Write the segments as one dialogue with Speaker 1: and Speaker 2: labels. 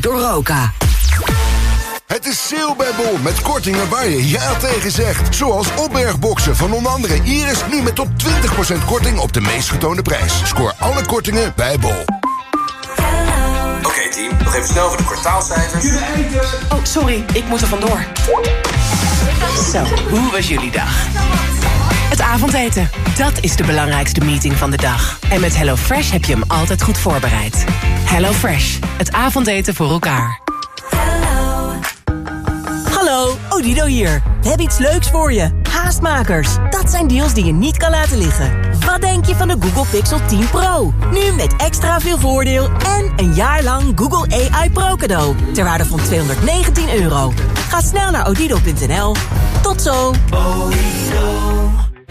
Speaker 1: door Roka.
Speaker 2: Het is sale bij Bol met kortingen waar je ja tegen zegt. Zoals opbergboxen van onder andere Iris nu met tot 20% korting op de meest getoonde prijs. Scoor alle kortingen bij Bol.
Speaker 3: Oké team, nog even snel voor de kwartaalcijfers.
Speaker 4: Oh, sorry, ik moet er vandoor. Zo, hoe was jullie dag? Het avondeten, dat is de belangrijkste meeting van de dag. En met HelloFresh heb je hem altijd goed voorbereid. HelloFresh, het avondeten voor elkaar.
Speaker 5: Hallo, Odido hier. We hebben iets leuks voor je. Haastmakers. Dat zijn deals die je niet kan laten liggen. Wat denk je van de Google Pixel 10 Pro? Nu met extra veel voordeel en een jaar lang Google AI Pro cadeau. Ter waarde van 219 euro. Ga snel naar odido.nl. Tot zo.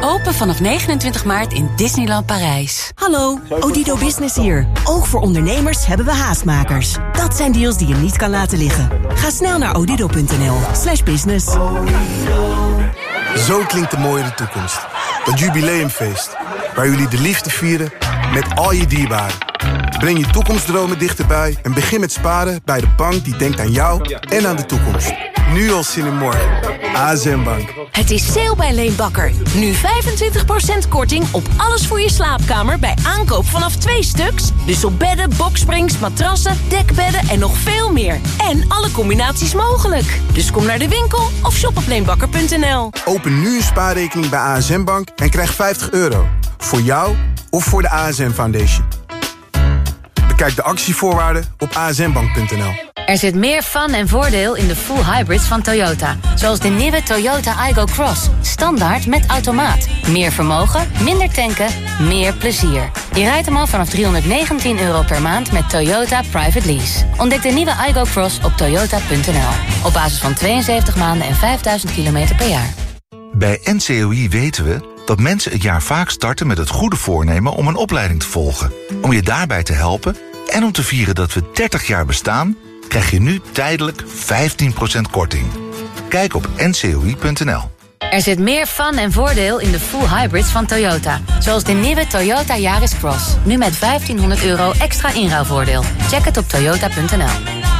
Speaker 6: Open vanaf 29 maart in Disneyland Parijs.
Speaker 5: Hallo, Odido Business hier. Ook voor ondernemers hebben we haastmakers. Dat zijn deals die je niet kan laten liggen. Ga snel naar odido.nl slash business.
Speaker 7: Zo klinkt de mooie toekomst. Dat jubileumfeest. Waar jullie de liefde vieren met al je dierbaren. Breng je toekomstdromen dichterbij en begin met sparen bij de bank die denkt aan jou en aan de toekomst. Nu al zin in morgen. ASM Bank.
Speaker 8: Het is sale bij Leenbakker. Nu 25% korting op alles voor je slaapkamer bij aankoop vanaf twee stuks. Dus op bedden, boksprings, matrassen, dekbedden en nog veel meer. En alle combinaties mogelijk. Dus kom naar de winkel of shop op leenbakker.nl.
Speaker 7: Open nu een spaarrekening bij ASM Bank en krijg 50 euro. Voor jou of voor de ASM Foundation. Bekijk de actievoorwaarden op asmbank.nl.
Speaker 9: Er zit meer fun en voordeel in de full hybrids van Toyota. Zoals de nieuwe Toyota Igo Cross. Standaard met automaat. Meer vermogen, minder tanken, meer plezier. Je rijdt hem al vanaf 319 euro per maand met Toyota Private Lease. Ontdek de nieuwe Igo Cross op toyota.nl. Op basis van 72 maanden en 5000 kilometer per jaar.
Speaker 10: Bij NCOI weten we dat mensen het jaar vaak starten met het goede voornemen om een opleiding te volgen. Om je daarbij te helpen en om te vieren dat we 30 jaar bestaan krijg je nu tijdelijk 15% korting. Kijk op ncoi.nl.
Speaker 9: Er zit meer fun en voordeel in de full hybrids van Toyota. Zoals de nieuwe Toyota Yaris Cross. Nu met 1500 euro extra inruilvoordeel. Check het op toyota.nl.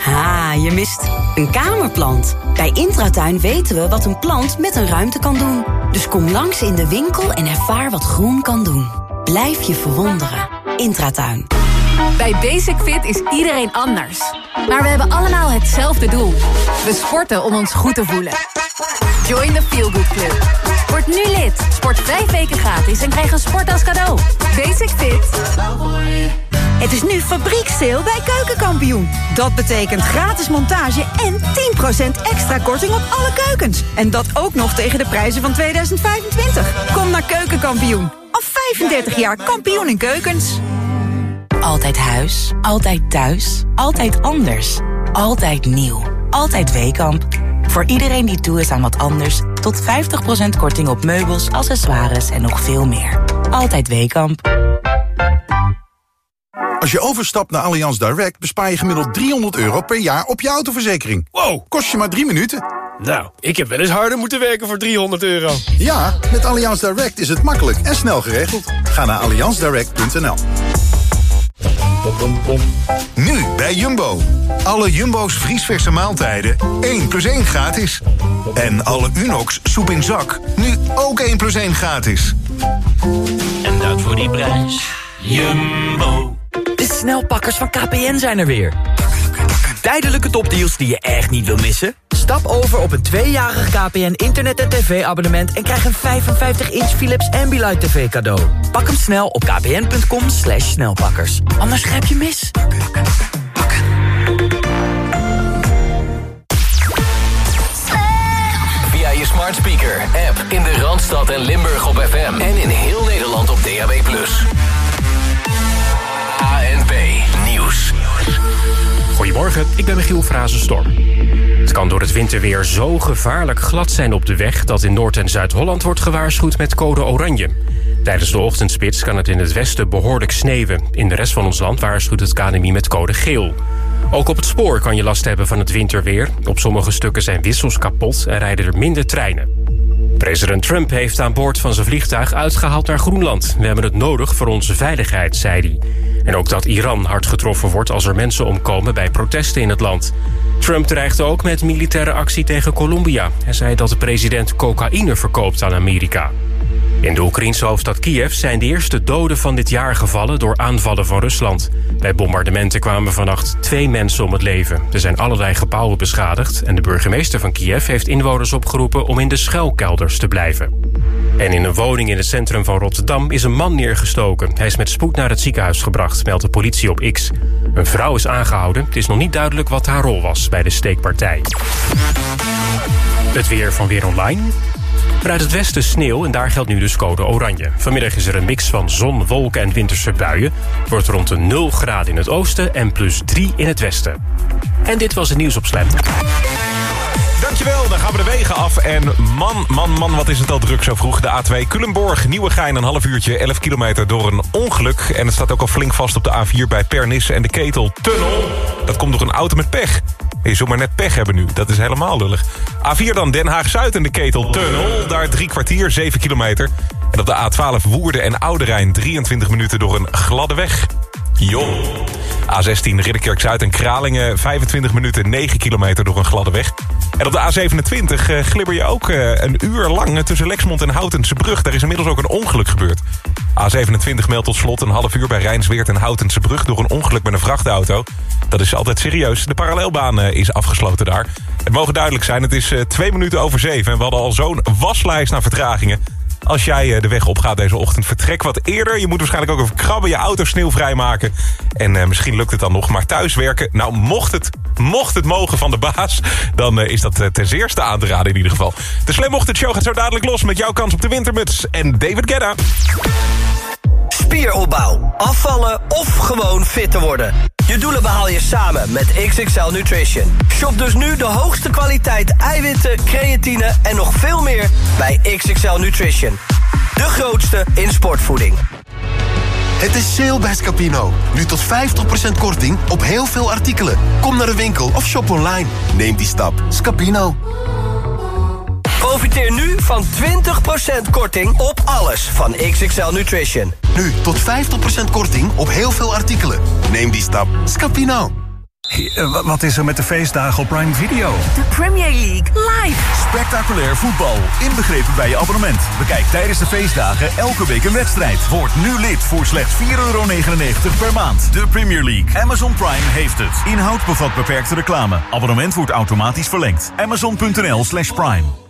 Speaker 1: Ha, je mist een kamerplant. Bij Intratuin weten we wat een plant met een ruimte kan doen. Dus kom langs in de winkel en ervaar wat groen kan doen. Blijf je verwonderen. Intratuin.
Speaker 11: Bij Basic Fit is iedereen anders. Maar we hebben allemaal hetzelfde doel. We sporten om ons goed te voelen. Join the Feel Good Club. Word nu lid. Sport vijf weken gratis en krijg een sport als cadeau.
Speaker 5: Het is nu fabrieksteel bij Keukenkampioen. Dat betekent gratis montage en 10% extra korting op alle keukens. En dat ook nog tegen de prijzen van 2025. Kom naar Keukenkampioen. Al 35 jaar kampioen in keukens.
Speaker 12: Altijd huis, altijd thuis, altijd anders. Altijd nieuw. Altijd Weekamp. Voor iedereen die toe is aan wat anders... tot 50% korting op meubels, accessoires en nog veel meer. Altijd Weekamp.
Speaker 13: Als je overstapt naar Allianz Direct bespaar je gemiddeld 300 euro per jaar op je autoverzekering. Wow, kost je maar drie minuten.
Speaker 14: Nou, ik heb wel eens harder moeten werken voor 300 euro.
Speaker 13: Ja, met Allianz Direct is het makkelijk en snel geregeld. Ga naar allianzdirect.nl
Speaker 15: Nu bij Jumbo. Alle Jumbo's vriesverse maaltijden 1 plus 1 gratis. En alle Unox soep in zak nu ook 1 plus 1 gratis.
Speaker 16: En dat voor die prijs. Jumbo.
Speaker 17: De snelpakkers van KPN zijn er weer. Tijdelijke topdeals die je echt niet wil missen?
Speaker 18: Stap over op een tweejarig KPN internet- en tv-abonnement... en krijg een 55-inch Philips Ambilight TV cadeau. Pak hem snel op kpn.com snelpakkers. Anders grijp je mis.
Speaker 19: Via je smart speaker, app in de Randstad en Limburg op FM. En in heel Nederland op DAB+.
Speaker 20: Goedemorgen, ik ben Michiel Frazenstorm. Het kan door het winterweer zo gevaarlijk glad zijn op de weg... dat in Noord- en Zuid-Holland wordt gewaarschuwd met code oranje. Tijdens de ochtendspits kan het in het westen behoorlijk sneeuwen. In de rest van ons land waarschuwt het KNMI met code geel. Ook op het spoor kan je last hebben van het winterweer. Op sommige stukken zijn wissels kapot en rijden er minder treinen. President Trump heeft aan boord van zijn vliegtuig uitgehaald naar Groenland. We hebben het nodig voor onze veiligheid, zei hij. En ook dat Iran hard getroffen wordt als er mensen omkomen bij protesten in het land. Trump dreigde ook met militaire actie tegen Colombia. Hij zei dat de president cocaïne verkoopt aan Amerika. In de Oekraïnse hoofdstad Kiev zijn de eerste doden van dit jaar gevallen door aanvallen van Rusland. Bij bombardementen kwamen vannacht twee mensen om het leven. Er zijn allerlei gebouwen beschadigd en de burgemeester van Kiev heeft inwoners opgeroepen om in de schuilkelders te blijven. En in een woning in het centrum van Rotterdam is een man neergestoken. Hij is met spoed naar het ziekenhuis gebracht, meldt de politie op X. Een vrouw is aangehouden. Het is nog niet duidelijk wat haar rol was bij de steekpartij. Het weer van Weer Online. Vanuit het westen sneeuw en daar geldt nu dus code oranje. Vanmiddag is er een mix van zon, wolken en winterse buien. Wordt rond de 0 graden in het oosten en plus 3 in het westen. En dit was het nieuws op Slam.
Speaker 21: Dankjewel, dan gaan we de wegen af. En man, man, man, wat is het al druk zo vroeg. De A2 Culemborg, Nieuwegein, een half uurtje, 11 kilometer door een ongeluk. En het staat ook al flink vast op de A4 bij Pernis en de Keteltunnel. Dat komt door een auto met pech. Je zult maar net pech hebben nu, dat is helemaal lullig. A4 dan Den Haag-Zuid en de Keteltunnel. Daar drie kwartier, 7 kilometer. En op de A12 Woerden en Ouderijn 23 minuten door een gladde weg. Jo. A16 Ridderkerk-Zuid en Kralingen 25 minuten 9 kilometer door een gladde weg. En op de A27 uh, glibber je ook uh, een uur lang tussen Lexmond en Houtense Brug. Daar is inmiddels ook een ongeluk gebeurd. A27 meldt tot slot een half uur bij Rijnsweert en Houtense Brug... door een ongeluk met een vrachtauto. Dat is altijd serieus. De parallelbaan is afgesloten daar. Het mogen duidelijk zijn, het is twee minuten over zeven... en we hadden al zo'n waslijst naar vertragingen... Als jij de weg opgaat deze ochtend, vertrek wat eerder. Je moet waarschijnlijk ook even krabben, je auto sneeuwvrij maken. En uh, misschien lukt het dan nog. Maar thuiswerken, nou mocht het, mocht het mogen van de baas... dan uh, is dat ten zeerste aan te raden in ieder geval. De Slam Ochtend Show gaat zo dadelijk los met jouw kans op de wintermuts. En David Gedda.
Speaker 22: Spieropbouw, afvallen of gewoon fit te worden. Je doelen behaal je samen met XXL Nutrition. Shop dus nu de hoogste kwaliteit eiwitten, creatine en nog veel meer bij XXL Nutrition. De grootste in sportvoeding.
Speaker 23: Het is sale bij Scapino. Nu tot 50% korting op heel veel artikelen. Kom naar de winkel of shop online. Neem die stap. Scapino.
Speaker 22: Profiteer nu van 20% korting op alles van XXL Nutrition.
Speaker 23: Nu tot 50% korting op heel veel artikelen. Neem die stap. Scapino.
Speaker 24: Hey, wat is er met de feestdagen op Prime Video?
Speaker 25: De Premier League live.
Speaker 24: Spectaculair voetbal, inbegrepen bij je abonnement. Bekijk tijdens de feestdagen elke week een wedstrijd. Word nu lid voor slechts 4,99 per maand. De Premier League. Amazon Prime heeft het. Inhoud bevat beperkte reclame. Abonnement wordt automatisch verlengd. Amazon.nl slash prime.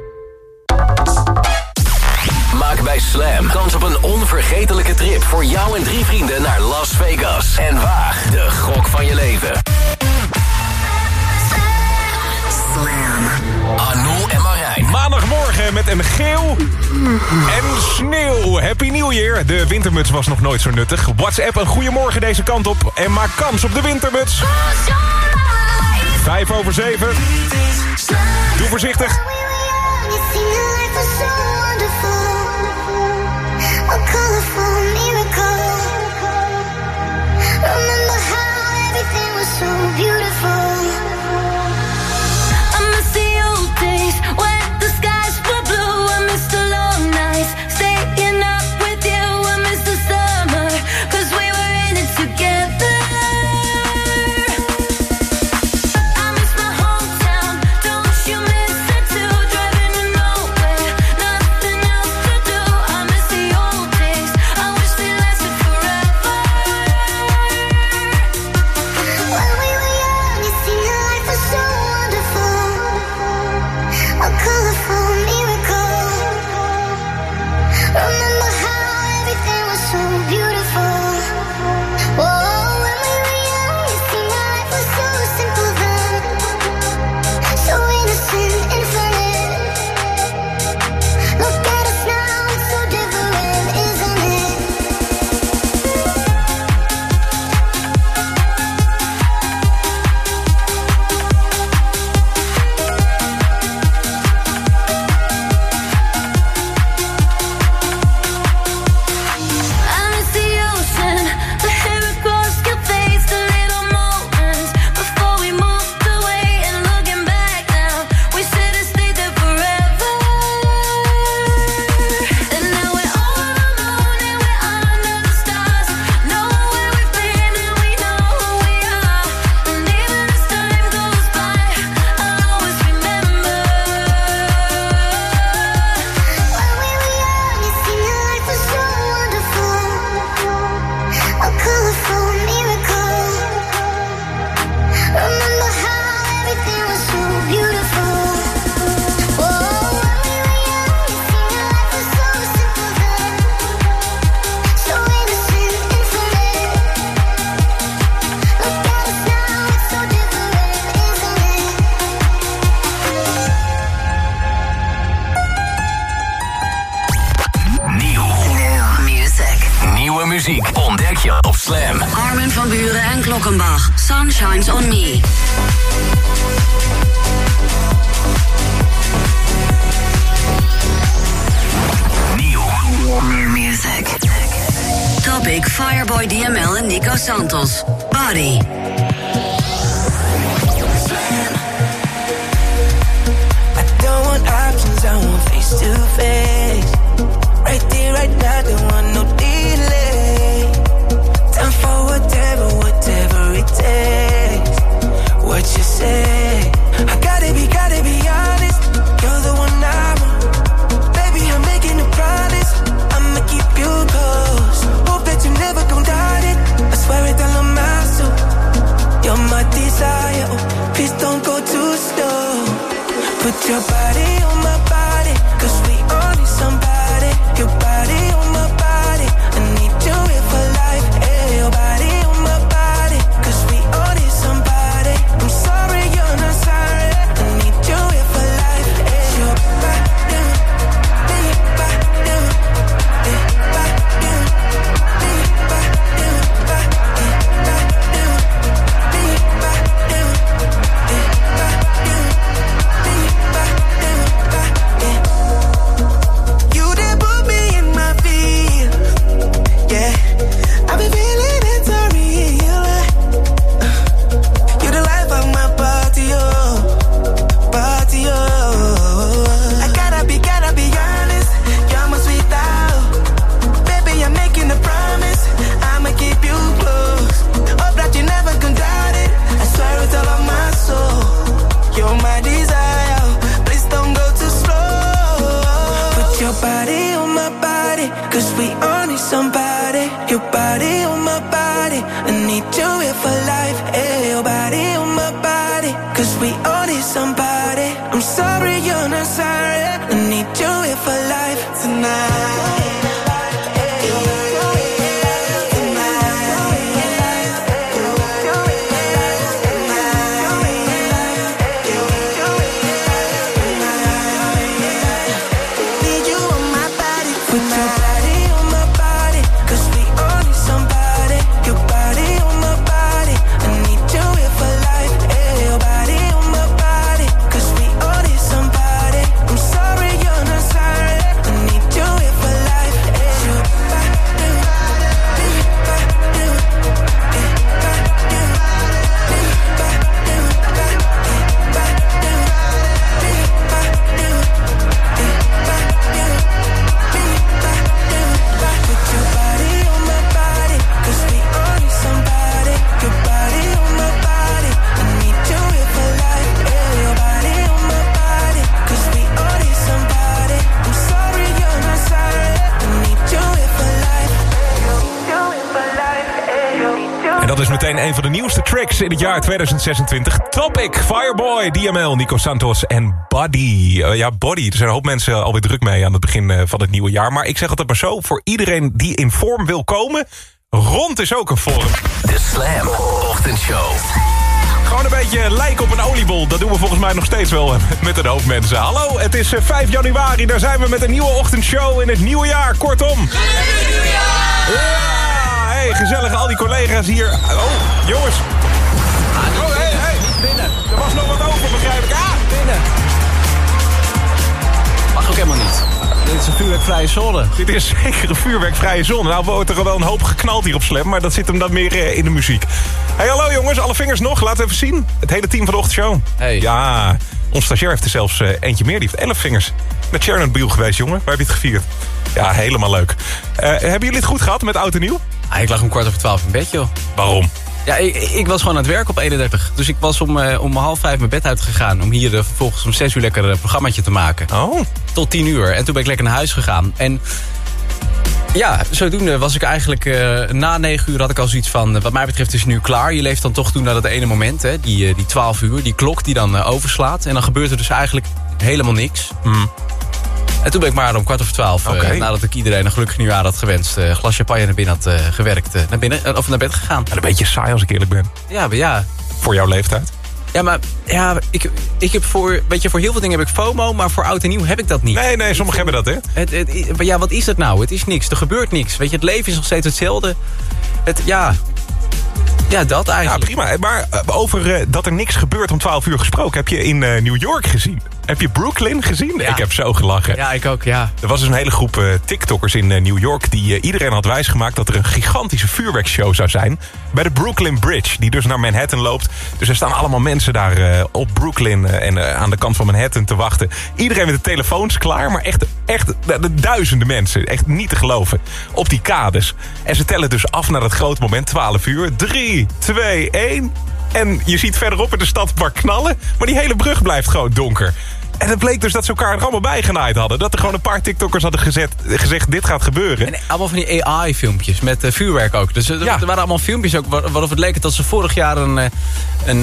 Speaker 19: Maak bij Slam kans op een onvergetelijke trip voor jou en drie vrienden naar Las Vegas. En waag de gok van je leven. Slam. Anou en Marijn.
Speaker 21: Maandagmorgen met een geel en sneeuw. Happy New Year. De wintermuts was nog nooit zo nuttig. WhatsApp een goeiemorgen deze kant op. En maak kans op de wintermuts. Vijf over zeven. Doe voorzichtig. Meteen een van de nieuwste tracks in het jaar 2026. Topic, Fireboy, DML, Nico Santos en Body. Eh, ja, Body. Er zijn een hoop mensen alweer druk mee aan het begin eh, van het nieuwe jaar. Maar ik zeg altijd maar zo, voor iedereen die in vorm wil komen... rond is ook een vorm.
Speaker 19: De Slam Ochtendshow.
Speaker 21: Gewoon een beetje lijken op een oliebol. Dat doen we volgens mij nog steeds wel eh, met een hoop mensen. Hallo, het is eh, 5 januari. Daar zijn we met een nieuwe ochtendshow in het nieuwe jaar. Kortom. Ja, hey, gezellig al die collega's hier. Oh, jongens. Oh, hey, hey.
Speaker 26: Binnen.
Speaker 21: Er was nog wat over, begrijp ik. Ah,
Speaker 26: Binnen. Mag ook helemaal niet. Dit is een vuurwerkvrije zone.
Speaker 21: Dit is zeker een vuurwerkvrije zone. Nou wordt er wel een hoop geknald hier op Slam, maar dat zit hem dan meer eh, in de muziek. Hey, hallo jongens, alle vingers nog. Laat even zien. Het hele team van de ochtendshow.
Speaker 26: Hey.
Speaker 21: Ja, ons stagiair heeft er zelfs eh, eentje meer. Die heeft 11 vingers. Met Chernobyl geweest, jongen. Waar heb je het gevierd? Ja, helemaal leuk. Eh, hebben jullie het goed gehad met oud en nieuw?
Speaker 26: Ah, ik lag om kwart over twaalf in bed, joh.
Speaker 21: Waarom?
Speaker 26: Ja, ik, ik was gewoon aan het werk op 31. Dus ik was om, eh, om half vijf mijn bed uitgegaan... om hier vervolgens om zes uur lekker een programmaatje te maken.
Speaker 21: Oh.
Speaker 26: Tot tien uur. En toen ben ik lekker naar huis gegaan. En ja, zodoende was ik eigenlijk... eh, na negen uur had ik al zoiets van... eh, wat mij betreft is het nu klaar. Je leeft dan toch toe naar dat ene moment, hè, die, eh, die 12 uur. Die klok die dan overslaat. En dan gebeurt er dus eigenlijk helemaal niks. En toen ben ik maar om kwart over twaalf, nadat ik iedereen een gelukkig nieuwjaar had gewenst... een glas champagne naar binnen had gewerkt, naar, binnen, of naar bed gegaan.
Speaker 21: een beetje saai als ik eerlijk ben.
Speaker 26: Ja, maar ja.
Speaker 21: Voor jouw leeftijd?
Speaker 26: Ja, maar ja, ik, ik heb voor, weet je, voor heel veel dingen heb ik FOMO, maar voor oud en nieuw heb ik dat niet.
Speaker 21: Nee, nee, sommigen hebben dat, hè?
Speaker 26: Het, het, ja, wat is dat nou? Het is niks. Er gebeurt niks. Weet je, het leven is nog steeds hetzelfde. Het, ja. Ja, dat eigenlijk.
Speaker 21: Ja, prima. Maar eh, over eh, dat er niks gebeurt om 12 uur gesproken... heb je in eh, New York gezien. Heb je Brooklyn gezien? Ik heb zo gelachen.
Speaker 26: Ja, ik ook, ja.
Speaker 21: Er was dus een hele groep eh, TikTokkers in eh, New York... die eh, iedereen had wijsgemaakt dat er een gigantische vuurwerkshow zou zijn... bij de Brooklyn Bridge, die dus naar Manhattan loopt. Dus er staan allemaal mensen daar op Brooklyn... en aan de kant van Manhattan te wachten. Iedereen met de telefoons klaar, maar echt, echt de- de duizenden mensen. Echt niet te geloven. Op die kades. En ze tellen dus af naar het grote moment, 12 uur. 3, 2, 1... En je ziet verderop in de stad maar knallen. Maar die hele brug blijft gewoon donker. En het bleek dus dat ze elkaar er allemaal bij genaaid hadden. Dat er gewoon een paar TikTokkers hadden gezet, gezegd... dit gaat gebeuren.
Speaker 26: En allemaal van die AI-filmpjes met eh, vuurwerk ook. Dus eh, er, er waren allemaal filmpjes ook waar- waarop het leek dat ze vorig jaar een... eh, een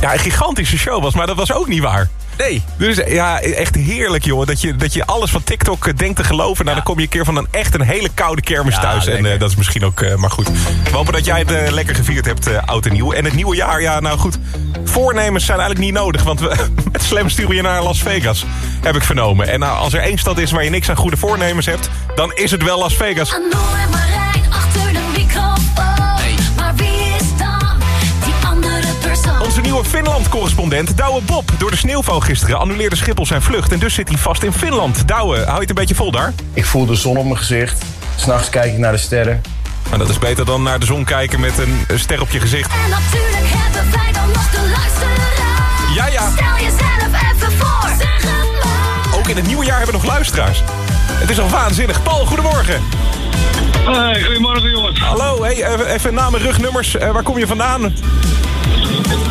Speaker 21: Ja, een gigantische show was, maar dat was ook niet waar.
Speaker 26: Nee.
Speaker 21: Dus ja, echt heerlijk, joh. Dat je, dat je alles van TikTok eh, denkt te geloven. Nou, dan kom je een keer van een echt een hele koude kermis
Speaker 26: Ja,
Speaker 21: thuis. En eh, dat is misschien ook eh, maar goed. We hopen dat jij het lekker gevierd hebt, eh, oud en nieuw. En het nieuwe jaar, ja, nou goed. Voornemens zijn eigenlijk niet nodig. Want we, met Slam sturen we je naar Las Vegas. Heb ik vernomen. En nou, als er één stad is waar je niks aan goede voornemens hebt... dan is het wel Las Vegas. Nieuwe Finland-correspondent Douwe Bob. Door de sneeuwval gisteren annuleerde Schiphol zijn vlucht. En dus zit hij vast in Finland. Douwe, hou je het een beetje vol daar?
Speaker 24: Ik voel de zon op mijn gezicht. S'nachts kijk ik naar de sterren.
Speaker 21: Maar dat is beter dan naar de zon kijken met een ster op je gezicht.
Speaker 1: En natuurlijk hebben wij dan nog de luisteraar.
Speaker 21: Ja, ja.
Speaker 1: Stel jezelf even voor. Zeg het maar.
Speaker 21: Ook in het nieuwe jaar hebben we nog luisteraars. Het is al waanzinnig. Paul, goedemorgen.
Speaker 27: Hey, goedemorgen jongens.
Speaker 21: Hallo, hey, even, even naam en rugnummers. Eh, waar kom je vandaan?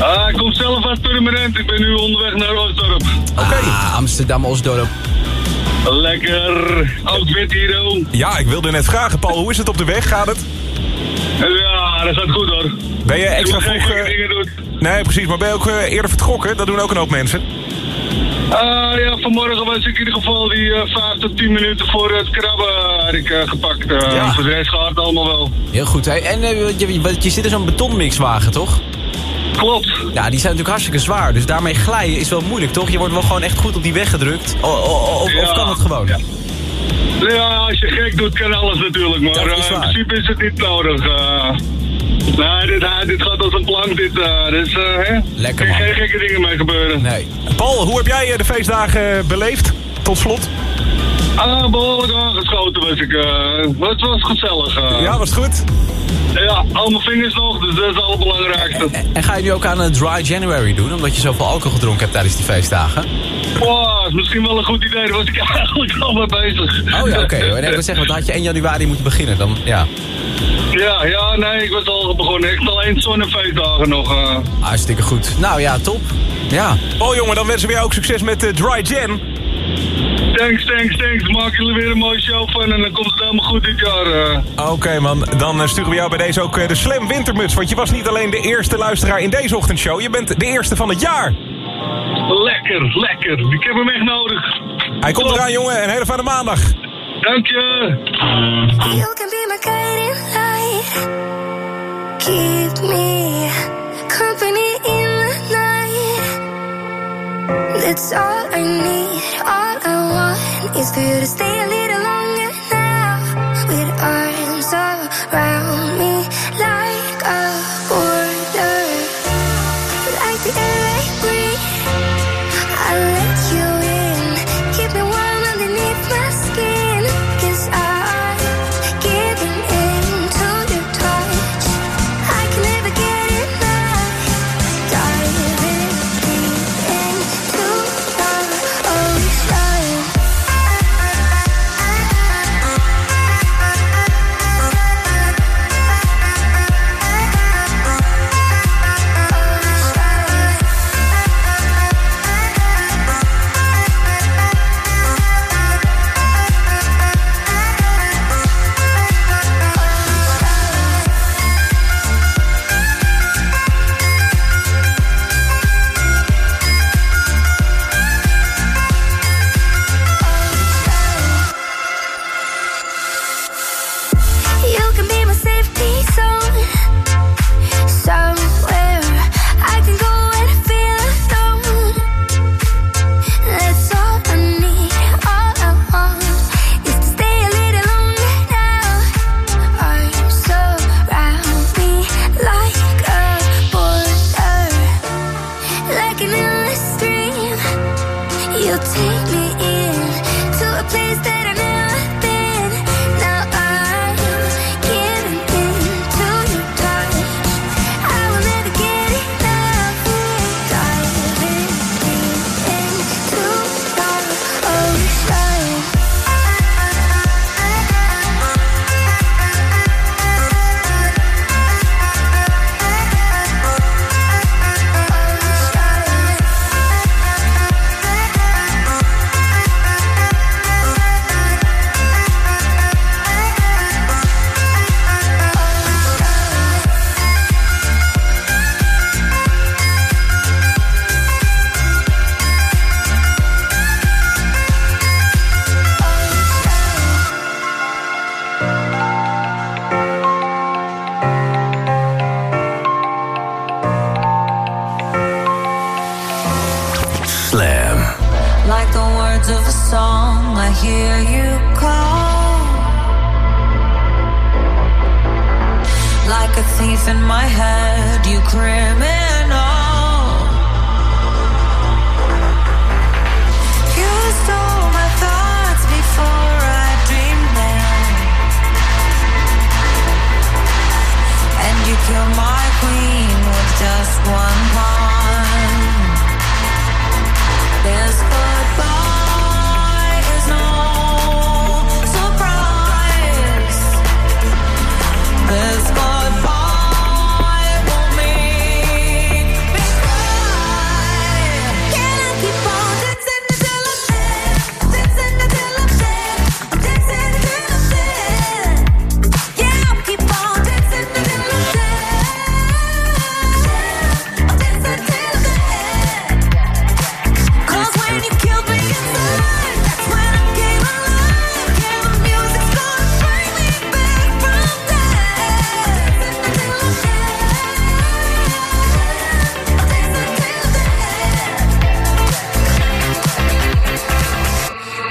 Speaker 27: Ah, ik kom zelf uit Purmerend. Ik ben nu onderweg naar Oostdorp.
Speaker 26: Oké. Ah, Amsterdam, Osdorp.
Speaker 27: Lekker. Ook wit hier, oh.
Speaker 21: Ja, ik wilde net vragen, Paul, hoe is het op de weg? Gaat het?
Speaker 27: Ja, dat gaat goed hoor.
Speaker 21: Ben je extra
Speaker 27: Ik moet geen
Speaker 21: vroeg... eh,
Speaker 27: dingen doen.
Speaker 21: Nee, precies, maar ben je ook eh, eerder vertrokken? Dat doen ook een hoop mensen.
Speaker 27: Ah, ja, vanmorgen was ik in ieder geval die eh 5 tot 10 minuten voor het krabben had ik eh, gepakt. Eh,
Speaker 26: Ja.
Speaker 27: Voor de rest gaat het allemaal wel.
Speaker 26: Heel goed. Hè? En je zit in zo'n betonmixwagen, toch?
Speaker 27: Klopt.
Speaker 26: Ja, die zijn natuurlijk hartstikke zwaar. Dus daarmee glijden is wel moeilijk, toch? Je wordt wel gewoon echt goed op die weg gedrukt. O- o- o- of,
Speaker 27: Ja.
Speaker 26: of kan het gewoon?
Speaker 27: Ja, als je gek doet kan alles natuurlijk, maar eh, in principe is het niet nodig. eh. nee, dit, ah, dit gaat als een plank, dit. eh dus, eh, hè?
Speaker 26: Lekker,
Speaker 27: Geen-
Speaker 26: man.
Speaker 27: Geen gekke dingen mee gebeuren.
Speaker 26: Nee.
Speaker 21: Paul, hoe heb jij eh, de feestdagen eh, beleefd? Tot slot.
Speaker 27: Ah, behoorlijk aangeschoten was ik. eh. het was gezellig. eh.
Speaker 21: Ja, was goed?
Speaker 27: Ja, al mijn vingers nog, dus dat is het allerbelangrijkste.
Speaker 26: En ga je nu ook aan een dry January doen? Omdat je zoveel alcohol gedronken hebt tijdens die feestdagen?
Speaker 27: Wow, is misschien wel een goed idee, daar was ik eigenlijk al mee bezig.
Speaker 26: Oh ja, oké. En ik wil zeggen, want dan had je 1 januari moeten beginnen. Dan, ja.
Speaker 27: Ja, ja, nee, ik was al begonnen. Ik al één zon- en feestdagen nog. eh.
Speaker 26: Hartstikke goed. Nou ja, top. Ja.
Speaker 21: Paul, jongen, dan wensen we jou ook succes met eh, Dry Jan.
Speaker 27: Thanks, thanks, thanks. Maak jullie weer een mooie show van en dan komt het helemaal goed dit jaar. eh.
Speaker 21: Oké man, dan eh, sturen we jou bij deze ook eh, de Slam Wintermuts. Want je was niet alleen de eerste luisteraar in deze ochtendshow. Je bent de eerste van het jaar.
Speaker 27: Lekker, lekker. Ik heb hem echt nodig.
Speaker 21: Hij komt eraan jongen, een hele fijne maandag.
Speaker 27: Dank je.
Speaker 1: You can be my guiding light. Keep me That's all I need. All I want is for you to stay a little longer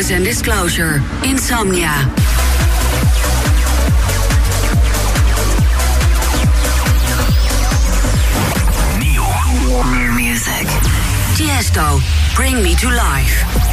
Speaker 28: Judas and
Speaker 1: Disclosure, Insomnia.
Speaker 19: Neo
Speaker 1: warmer music. Tiesto, Bring Me to Life.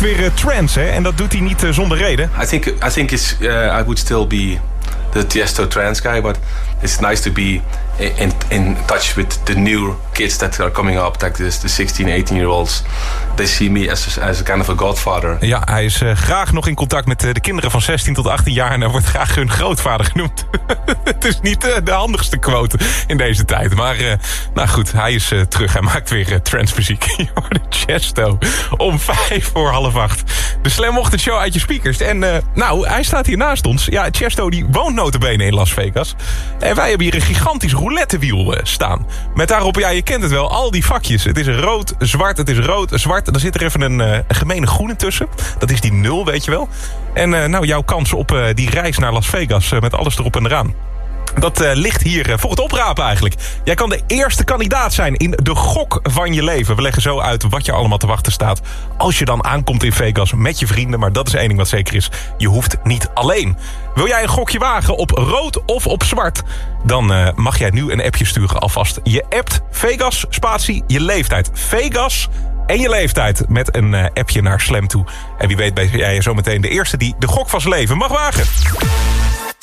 Speaker 21: Maakt weer eh, trance, hè? En dat doet hij niet eh, zonder reden.
Speaker 24: I think I think it's uh, I would still be the Tiesto trance guy, but it's nice to be in in touch with the new kids that are coming up, like this, the 16, 18 year olds. They see me as as a kind of a godfather.
Speaker 21: Ja, hij is eh, graag nog in contact met eh, de kinderen van 16 tot 18 jaar... en hij wordt graag hun grootvader genoemd. Het is niet eh, de handigste quote in deze tijd. Maar nou goed, hij is terug. Hij maakt weer transmuziek. Je Chesto om vijf voor half acht. De Slam Ochtendshow uit je speakers. En nou, hij staat hier naast ons. Ja, Chesto die woont notabene in Las Vegas. En wij hebben hier een gigantisch roulettewiel staan. Met daarop, ja, je kent het wel, al die vakjes. Het is rood, zwart, het is rood, zwart. Dan zit er even een, eh, gemene groene tussen. Dat is die nul, weet je wel. En eh, nou, jouw kans op eh, die reis naar Las Vegas met alles erop en eraan. Dat eh, ligt hier eh, voor het oprapen eigenlijk. Jij kan de eerste kandidaat zijn in de gok van je leven. We leggen zo uit wat je allemaal te wachten staat... als je dan aankomt in Vegas met je vrienden. Maar dat is één ding wat zeker is. Je hoeft niet alleen. Wil jij een gokje wagen op rood of op zwart? Dan eh, mag jij nu een appje sturen alvast. Je appt Vegas, spatie, je leeftijd. Vegas en je leeftijd met een appje naar Slam toe. En wie weet ben jij zometeen de eerste die de gok van zijn leven mag wagen.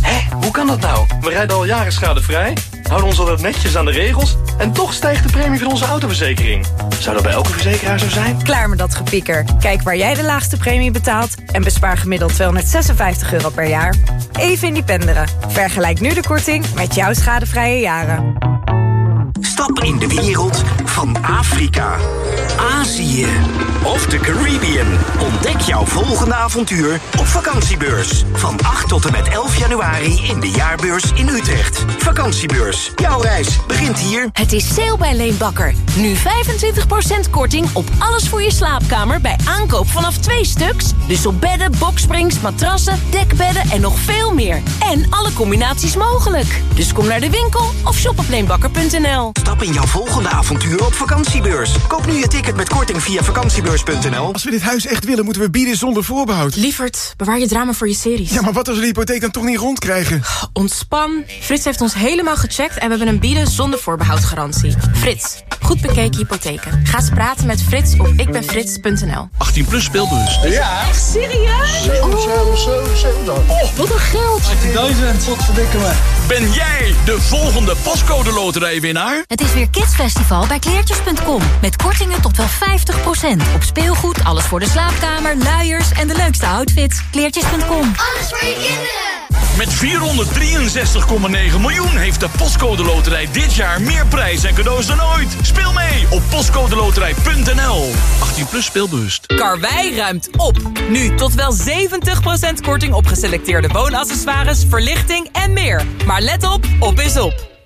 Speaker 29: Hé, hoe kan dat nou? We rijden al jaren schadevrij, houden ons altijd netjes aan de regels... en toch stijgt de premie van onze autoverzekering. Zou dat bij elke verzekeraar zo zijn?
Speaker 30: Klaar met dat gepieker. Kijk waar jij de laagste premie betaalt en bespaar gemiddeld 256 euro per jaar. Even independeren. Vergelijk nu de korting met jouw schadevrije jaren.
Speaker 17: Stap in de wereld van Afrika, Azië of de Caribbean. Ontdek jouw volgende avontuur op vakantiebeurs. Van 8 tot en met 11 januari in de jaarbeurs in Utrecht. Vakantiebeurs. Jouw reis begint hier.
Speaker 25: Het is sale bij Leenbakker. Nu 25% korting op alles voor je slaapkamer bij aankoop vanaf twee stuks. Dus op bedden, boksprings, matrassen, dekbedden en nog veel meer. En alle combinaties mogelijk. Dus kom naar de winkel of shop op leenbakker.nl.
Speaker 17: Stap in jouw volgende avontuur op vakantiebeurs. Koop nu je ticket met korting via vakantiebeurs.nl.
Speaker 31: Als we dit huis echt willen, moeten we bieden zonder voorbehoud.
Speaker 8: Lievert, bewaar je drama voor je series.
Speaker 31: Ja, maar wat als we de hypotheek dan toch niet rondkrijgen?
Speaker 8: Ontspan. Frits heeft ons helemaal gecheckt en we hebben een bieden zonder voorbehoud garantie. Frits, goed bekeken hypotheken. Ga eens praten met Frits op ikbenfrits.nl.
Speaker 32: 18 plus speelbus.
Speaker 8: Ja. Echt serieus?
Speaker 32: Oh,
Speaker 8: wat een geld.
Speaker 32: 18.000. Wat verdikken me. Ben jij de volgende pascode loterijwinnaar?
Speaker 25: Het is weer Kidsfestival bij kleertjes.com. Met kortingen tot wel 50%. Op speelgoed, alles voor de slaapkamer, luiers en de leukste outfits. Kleertjes.com.
Speaker 1: Alles voor je kinderen.
Speaker 32: Met 463,9 miljoen heeft de Postcode Loterij dit jaar meer prijs en cadeaus dan ooit. Speel mee op postcodeloterij.nl. 18 plus speelbewust.
Speaker 33: Karwei ruimt op. Nu tot wel 70% korting op geselecteerde woonaccessoires, verlichting en meer. Maar let op, op is op.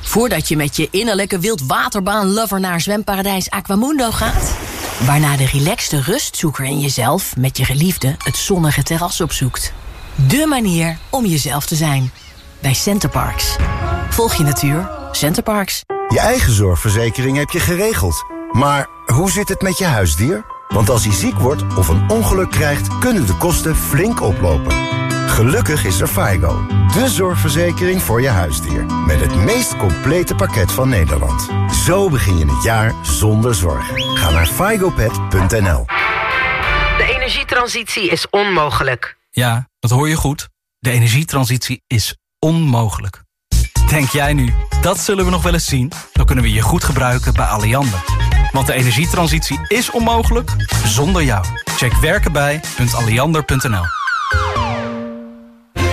Speaker 25: Voordat je met je innerlijke wildwaterbaan-lover naar zwemparadijs Aquamundo gaat? Waarna de relaxte rustzoeker in jezelf met je geliefde het zonnige terras opzoekt. De manier om jezelf te zijn. Bij Centerparks. Volg je natuur. Centerparks.
Speaker 34: Je eigen zorgverzekering heb je geregeld. Maar hoe zit het met je huisdier? Want als hij ziek wordt of een ongeluk krijgt, kunnen de kosten flink oplopen. Gelukkig is er FIGO, de zorgverzekering voor je huisdier. Met het meest complete pakket van Nederland. Zo begin je het jaar zonder zorgen. Ga naar figopet.nl
Speaker 35: De energietransitie is onmogelijk.
Speaker 36: Ja, dat hoor je goed. De energietransitie is onmogelijk. Denk jij nu, dat zullen we nog wel eens zien? Dan kunnen we je goed gebruiken bij Alliander. Want de energietransitie is onmogelijk zonder jou. Check werkenbij.alliander.nl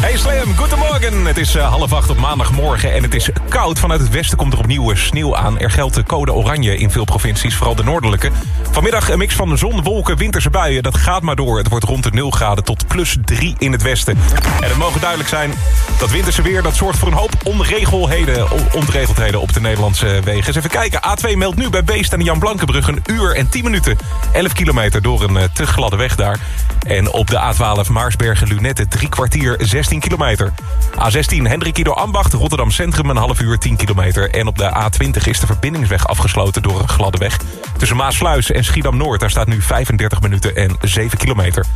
Speaker 21: Hey Slam, goedemorgen. Het is eh, half acht op maandagmorgen en het is koud. Vanuit het westen komt er opnieuw eh, sneeuw aan. Er geldt de code oranje in veel provincies, vooral de noordelijke. Vanmiddag een mix van zon, wolken, winterse buien. Dat gaat maar door. Het wordt rond de 0 graden tot plus 3 in het westen. En het mogen duidelijk zijn, dat winterse weer... dat zorgt voor een hoop onregelheden, on- ongeregeldheden op de Nederlandse wegen. Eens even kijken. A2 meldt nu bij Beest en de Jan Blankenbrug... een uur en 10 minuten. 11 kilometer door een eh, te gladde weg daar. En op de A12 Maarsbergen-Lunette drie kwartier 16 kilometer. A16 Hendrik Ido Ambacht, Rotterdam Centrum een half uur 10 kilometer. En op de A20 is de verbindingsweg afgesloten door een gladde weg. Tussen Maasluis en Schiedam-Noord, daar staat nu 35 minuten en 7 kilometer.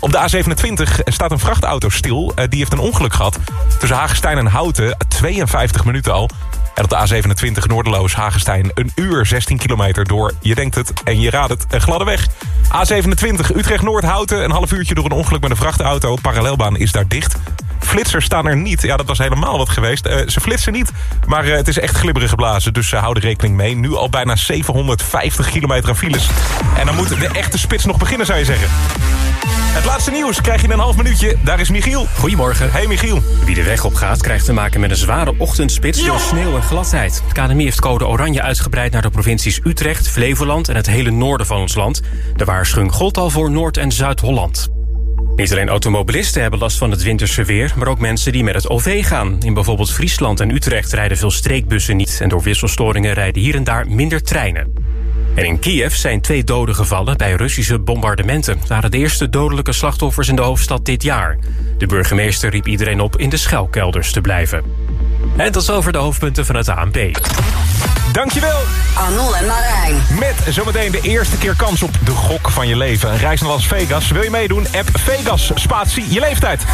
Speaker 21: Op de A27 staat een vrachtauto stil. Eh, Die heeft een ongeluk gehad. Tussen Hagestein en Houten, 52 minuten al. En op de A27 Noorderloos Hagestein een uur 16 kilometer door, je denkt het en je raadt het, een gladde weg. A27 Utrecht-Noordhouten, een half uurtje door een ongeluk met een vrachtauto. Parallelbaan is daar dicht. Flitsers staan er niet. Ja, dat was helemaal wat geweest. Eh, ze flitsen niet, maar eh, het is echt glibberig geblazen. Dus uh, hou er rekening mee. Nu al bijna 750 kilometer aan files. En dan moet de echte spits nog beginnen, zou je zeggen. Het laatste nieuws krijg je in een half minuutje. Daar is Michiel.
Speaker 20: Goedemorgen.
Speaker 21: Hey Michiel.
Speaker 20: Wie de weg op gaat, krijgt te maken met een zware ochtendspits door sneeuw en gladheid. Het KNMI heeft code oranje uitgebreid naar de provincies Utrecht, Flevoland en het hele noorden van ons land. De waarschuwing gold al voor Noord- en Zuid-Holland. Niet alleen automobilisten hebben last van het winterse weer, maar ook mensen die met het OV gaan. In bijvoorbeeld Friesland en Utrecht rijden veel streekbussen niet en door wisselstoringen rijden hier en daar minder treinen. En in Kiev zijn twee doden gevallen bij Russische bombardementen. Het waren de eerste dodelijke slachtoffers in de hoofdstad dit jaar. De burgemeester riep iedereen op in de schuilkelders te blijven. En tot zover de hoofdpunten van het ANP.
Speaker 21: Dankjewel.
Speaker 9: Arnold en Marijn.
Speaker 21: Met zometeen de eerste keer kans op de gok van je leven. Een reis naar Las Vegas. Wil je meedoen? App Vegas. Spatie je leeftijd.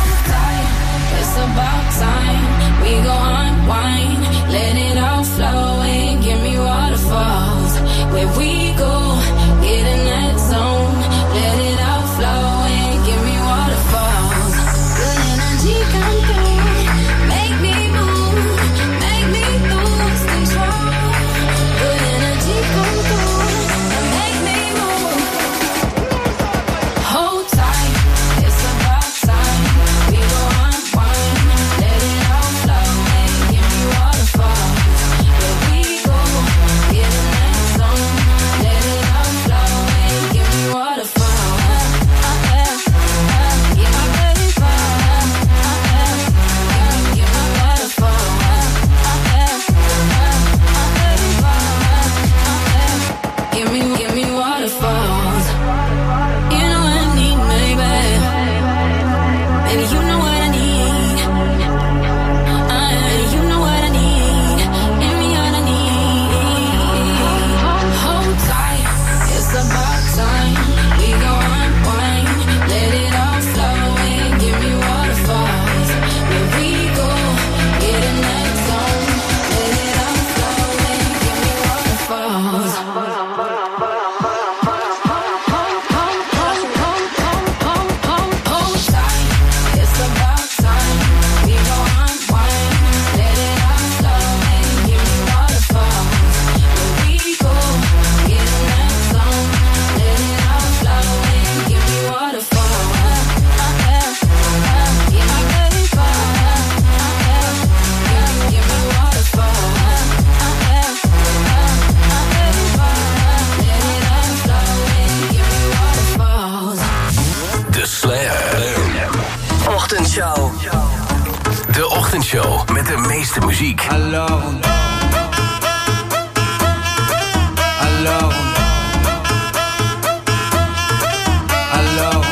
Speaker 37: Met de meeste.
Speaker 38: Alors, alors,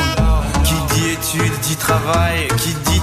Speaker 38: qui dit études dit travail,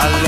Speaker 38: I love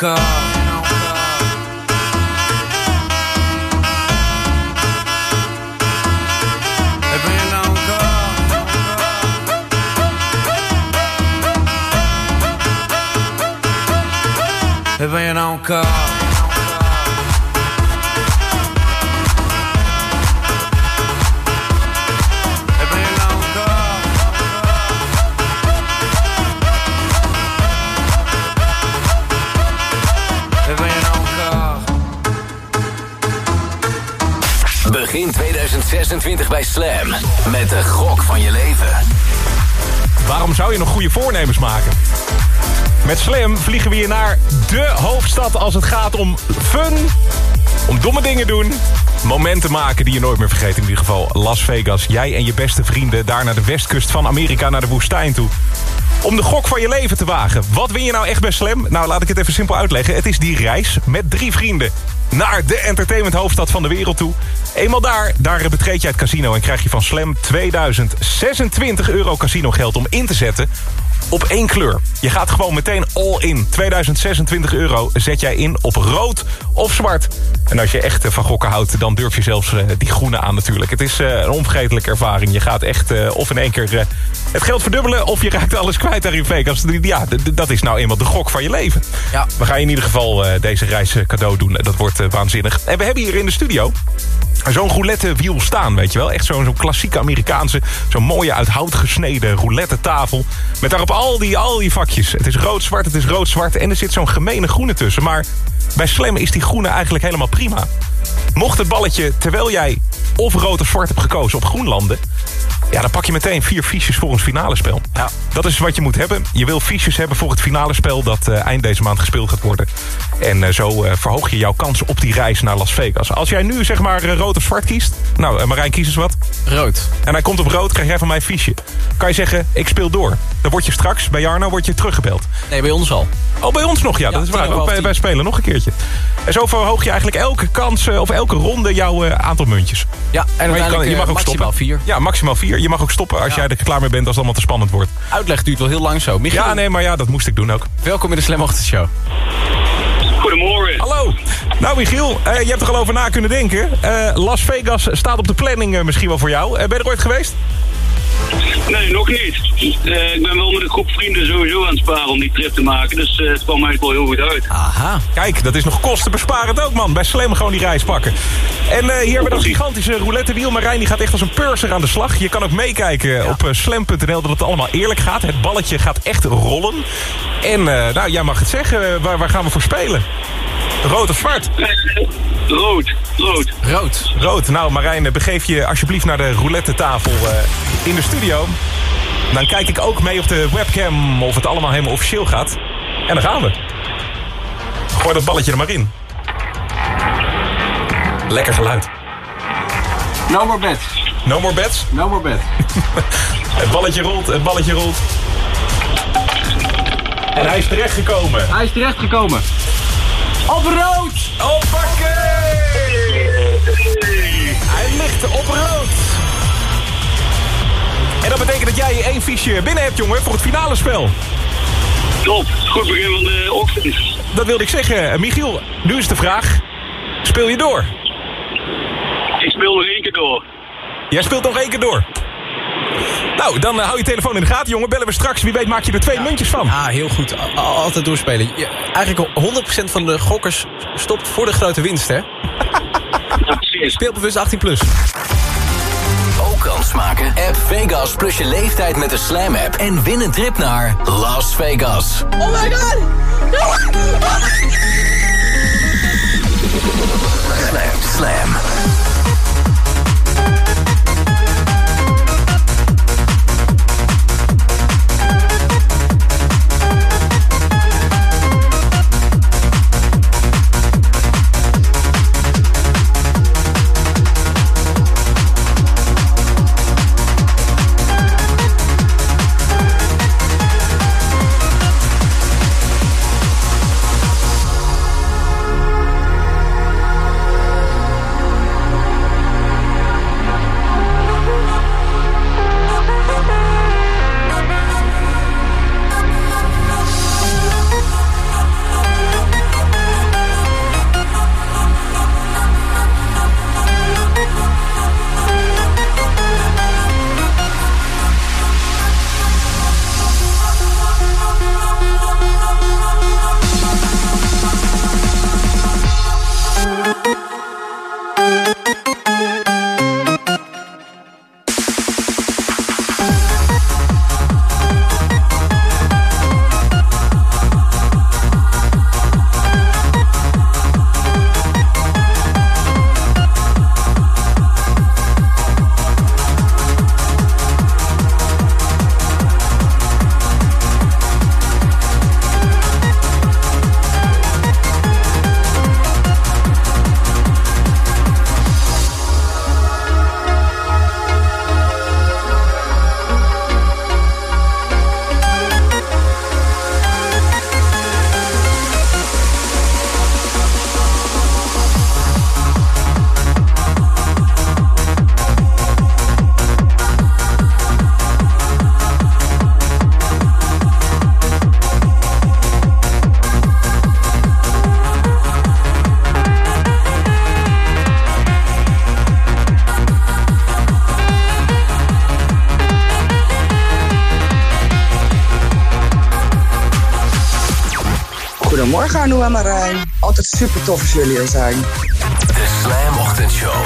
Speaker 37: пока 2026 bij Slam. Met de gok van je leven.
Speaker 21: Waarom zou je nog goede voornemens maken? Met Slam vliegen we hier naar de hoofdstad als het gaat om fun, om domme dingen doen, momenten maken die je nooit meer vergeet. In ieder geval Las Vegas. Jij en je beste vrienden daar naar de westkust van Amerika, naar de woestijn toe. Om de gok van je leven te wagen. Wat win je nou echt bij Slam? Nou, laat ik het even simpel uitleggen. Het is die reis met drie vrienden naar de entertainment hoofdstad van de wereld toe. Eenmaal daar, daar betreed je het casino en krijg je van Slam 2026 euro casino geld om in te zetten op één kleur. Je gaat gewoon meteen all in. 2026 euro zet jij in op rood of zwart. En als je echt van gokken houdt, dan durf je zelfs eh, die groene aan natuurlijk. Het is eh, een onvergetelijke ervaring. Je gaat echt eh, of in één keer het geld verdubbelen... of je raakt alles kwijt daar in Vegas. Ja, dat is nou eenmaal de gok van je leven.
Speaker 36: Ja.
Speaker 21: We gaan in ieder geval deze reis cadeau doen. Dat wordt waanzinnig. En we hebben hier in de studio zo'n roulette wiel staan, weet je wel. Echt zo'n zo'n klassieke Amerikaanse, zo'n mooie uit hout gesneden roulette tafel. Met daarop al die, al die vakjes. Het is rood-zwart, het is rood-zwart en er zit zo'n gemene groene tussen. Maar bij Slam is die groene eigenlijk helemaal prima. Mocht het balletje, terwijl jij of rood of zwart hebt gekozen op groen landen... Ja, dan pak je meteen vier fiches voor ons finale spel. Ja. Dat is wat je moet hebben. Je wil fiches hebben voor het finale spel dat eh, eind deze maand gespeeld gaat worden. En eh, zo eh, verhoog je jouw kans op die reis naar Las Vegas. Als jij nu zeg maar rood of zwart kiest. Nou, Marijn, kies eens wat.
Speaker 36: Rood.
Speaker 21: En hij komt op rood, krijg jij van mij een fiche. Kan je zeggen, ik speel door. Dan word je straks, bij Jarno, word je teruggebeld.
Speaker 36: Nee, bij ons al.
Speaker 21: Oh, bij ons nog, ja. dat is waar.
Speaker 36: half
Speaker 21: wij, spelen nog een keertje. En zo verhoog je eigenlijk elke kans eh, of elke ronde jouw eh, aantal muntjes.
Speaker 26: Ja, en
Speaker 21: je, kan, je mag
Speaker 26: eh,
Speaker 21: ook
Speaker 26: maximaal
Speaker 21: stoppen.
Speaker 26: vier.
Speaker 21: Ja, maximaal vier. Je mag ook stoppen als jij er klaar mee bent als het allemaal te spannend wordt.
Speaker 26: Uitleg duurt wel heel lang zo. Michiel,
Speaker 21: Ja, nee, maar ja, dat moest ik doen ook.
Speaker 26: welkom in de Slam Ochtendshow.
Speaker 21: Goedemorgen. Hallo. Nou, Michiel, eh, je hebt er al over na kunnen denken. Eh, Las Vegas staat op de planning eh, misschien wel voor jou. Ben je er ooit geweest?
Speaker 27: Nee, nog niet. Eh, ik ben wel met een groep vrienden sowieso aan het sparen om die trip te maken. Dus eh, het kwam eigenlijk wel heel goed uit.
Speaker 21: Aha. Kijk, dat is nog kostenbesparend ook, man. Bij Slam gewoon die reis pakken. En eh, hier hebben we dat gigantische roulettewiel. Marijn die gaat echt als een purser aan de slag. Je kan ook meekijken op slam.nl dat het allemaal eerlijk gaat. Het balletje gaat echt rollen. En eh, nou, jij mag het zeggen. Waar, waar gaan we voor spelen? Rood of zwart?
Speaker 27: Rood, rood.
Speaker 26: Rood.
Speaker 21: Rood. Nou, Marijn, eh, begeef je alsjeblieft naar de roulette tafel eh, in de studio. Dan kijk ik ook mee op de webcam of het allemaal helemaal officieel gaat. En dan gaan we. Gooi dat balletje er maar in. Lekker geluid.
Speaker 26: No more bets.
Speaker 21: No more bets?
Speaker 26: No more bets.
Speaker 21: Het balletje rolt, het balletje rolt. En hij is terechtgekomen.
Speaker 26: Hij is terechtgekomen. Op rood!
Speaker 21: Hoppakee! Ligt op rood. En dat betekent dat jij één fiche binnen hebt, jongen, voor het finale spel.
Speaker 27: Top, goed begin van de ochtend.
Speaker 21: Dat wilde ik zeggen. Eh, Michiel, nu is de vraag. Speel je door?
Speaker 27: Ik speel nog één keer door.
Speaker 21: Jij speelt nog één keer door. Nou, dan eh, hou je telefoon in de gaten, jongen. Bellen we straks. Wie weet maak je er twee muntjes van.
Speaker 26: Ah, heel goed. Al- al- altijd doorspelen. Je- eigenlijk 100% van de gokkers stopt voor de grote winst, hè? Speelbewust 18+. Plus.
Speaker 19: Ook kans maken? App Vegas plus je leeftijd met de Slam app. En win een trip naar Las Vegas.
Speaker 39: Oh my god!
Speaker 19: Slam. Slam.
Speaker 40: Anu en Marijn. Altijd super tof als jullie er zijn.
Speaker 19: De Slam Ochtendshow.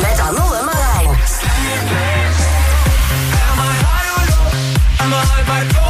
Speaker 41: Met Anul en Marijn.
Speaker 39: With her instead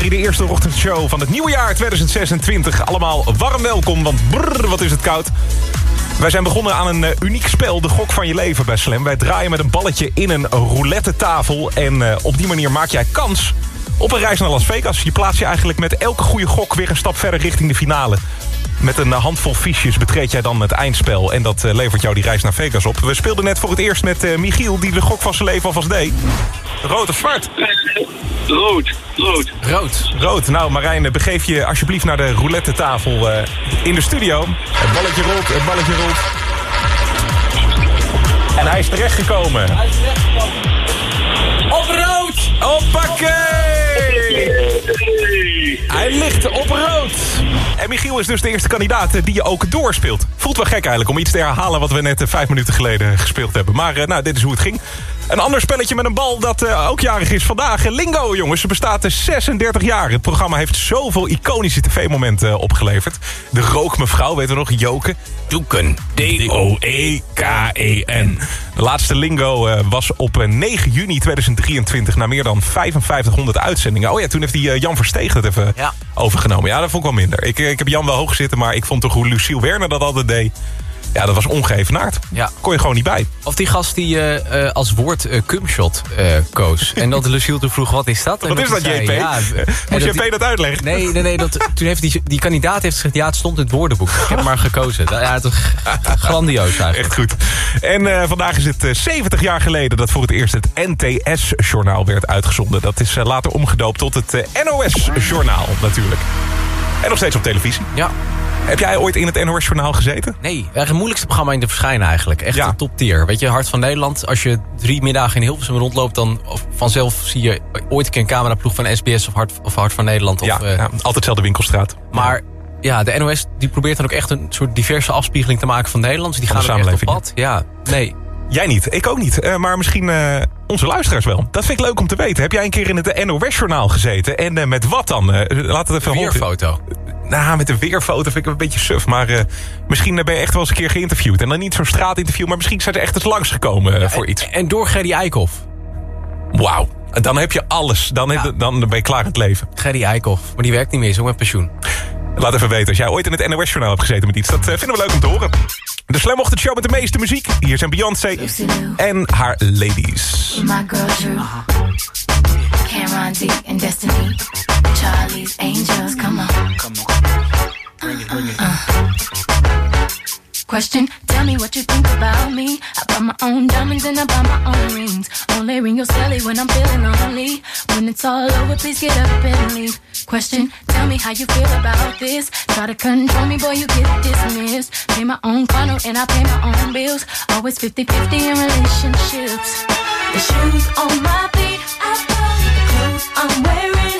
Speaker 21: januari de eerste ochtendshow van het nieuwe jaar 2026. Allemaal warm welkom, want brrr, wat is het koud. Wij zijn begonnen aan een eh, uniek spel, de gok van je leven bij Slam. Wij draaien met een balletje in een roulette tafel. En eh, op die manier maak jij kans op een reis naar Las Vegas. Je plaatst je eigenlijk met elke goede gok weer een stap verder richting de finale. Met een handvol fiches betreed jij dan het eindspel. En dat eh, levert jou die reis naar Vegas op. We speelden net voor het eerst met eh, Michiel, die de gok van zijn leven alvast deed. Rood of zwart?
Speaker 42: Rood, rood.
Speaker 21: Rood. Rood. Nou, Marijn, eh, begeef je alsjeblieft naar de roulette tafel in de studio. Het balletje rolt, het balletje rolt. En hij is terechtgekomen. Hij is terechtgekomen.
Speaker 26: Op rood!
Speaker 21: Op pakken! Hij ligt op rood. En Michiel is dus de eerste kandidaat eh, die je ook doorspeelt. Voelt wel gek eigenlijk om iets te herhalen wat we net eh, vijf minuten geleden gespeeld hebben. Maar eh, nou, dit is hoe het ging. Een ander spelletje met een bal dat eh, ook jarig is vandaag. Lingo, jongens. Ze bestaat eh, 36 jaar. Het programma heeft zoveel iconische tv-momenten opgeleverd. De rookmevrouw, weten we nog? Joke. Doeken. D-O-E-K-E-N. De laatste Lingo eh, was op eh, 9 juni 2023... na meer dan 5500 uitzendingen. Oh ja, toen heeft die Jan Verstegen het even overgenomen. Ja, dat vond ik wel minder. Ik, eh, ik heb Jan wel hoog zitten, maar ik vond toch hoe Luciel Werner dat altijd deed... Ja, dat was ongeëvenaard.
Speaker 26: Ja.
Speaker 21: Kon je gewoon niet bij.
Speaker 26: Of die gast die eh, eh, als woord eh, cumshot koos. En dat Lucille toen vroeg, wat is dat? En
Speaker 21: Wat is dat, JP?
Speaker 26: ja,
Speaker 21: JP dat uitleggen?
Speaker 26: Nee, nee, nee. Dat, toen heeft die, die kandidaat heeft gezegd, ja, het stond in het woordenboek. Ik heb maar gekozen. Ja, het grandioos eigenlijk.
Speaker 21: Echt goed. En vandaag is het eh, 70 jaar geleden dat voor het eerst het NTS-journaal werd uitgezonden. Dat is later omgedoopt tot het NOS-journaal natuurlijk. En nog steeds op televisie.
Speaker 26: Ja.
Speaker 21: Heb jij ooit in het NOS-journaal gezeten?
Speaker 26: Nee, het moeilijkste programma in te verschijnen eigenlijk. Echt een top tier. Weet je, Hart van Nederland. Als je drie middagen in Hilversum rondloopt... dan vanzelf zie je ooit een keer een cameraploeg van SBS of Hart, of Hart van Nederland. Of,
Speaker 21: Ja,
Speaker 26: eh,
Speaker 21: ja, altijd dezelfde winkelstraat.
Speaker 26: Maar ja, de NOS die probeert dan ook echt een soort diverse afspiegeling te maken van Nederland. Dus die
Speaker 21: Van
Speaker 26: gaan
Speaker 21: de
Speaker 26: ook echt op pad. Ja, nee.
Speaker 21: Jij niet, ik ook niet. Eh, maar misschien eh, onze luisteraars wel. Dat vind ik leuk om te weten. Heb jij een keer in het NOS-journaal gezeten? En eh, met wat dan? Laat het even horen.
Speaker 26: Weerfoto.
Speaker 21: Nou, met een weerfoto vind ik een beetje suf. Maar misschien ben je echt wel eens een keer geïnterviewd. En dan niet zo'n straatinterview, maar misschien zijn ze echt eens langsgekomen eh, voor iets.
Speaker 26: En door Gerry Eikhoff.
Speaker 21: Wauw. Dan heb je alles. Dan, heb- dan ben je klaar het leven.
Speaker 26: Gerry Eikhoff. Maar die werkt niet meer, ook met pensioen.
Speaker 21: Laat even weten als jij ooit in het NOS-journaal hebt gezeten met iets. Dat vinden we leuk om te horen. De Slam Show met de meeste muziek. Hier zijn Beyoncé en haar ladies.
Speaker 43: My girl Drew, Cameron D and Destiny, Charlie's Angels, come on. Come on. Bring it, bring it. Question, tell me what you think about me. I buy my own diamonds and I buy my own rings. Only ring your celly when I'm feeling lonely. When it's all over, please get up and leave. Question, tell me how you feel about this. Try to control me, boy, you get dismissed. Pay my own condo and I pay my own bills. Always 50-50 in relationships. The shoes on my feet, I it. The clothes I'm wearing,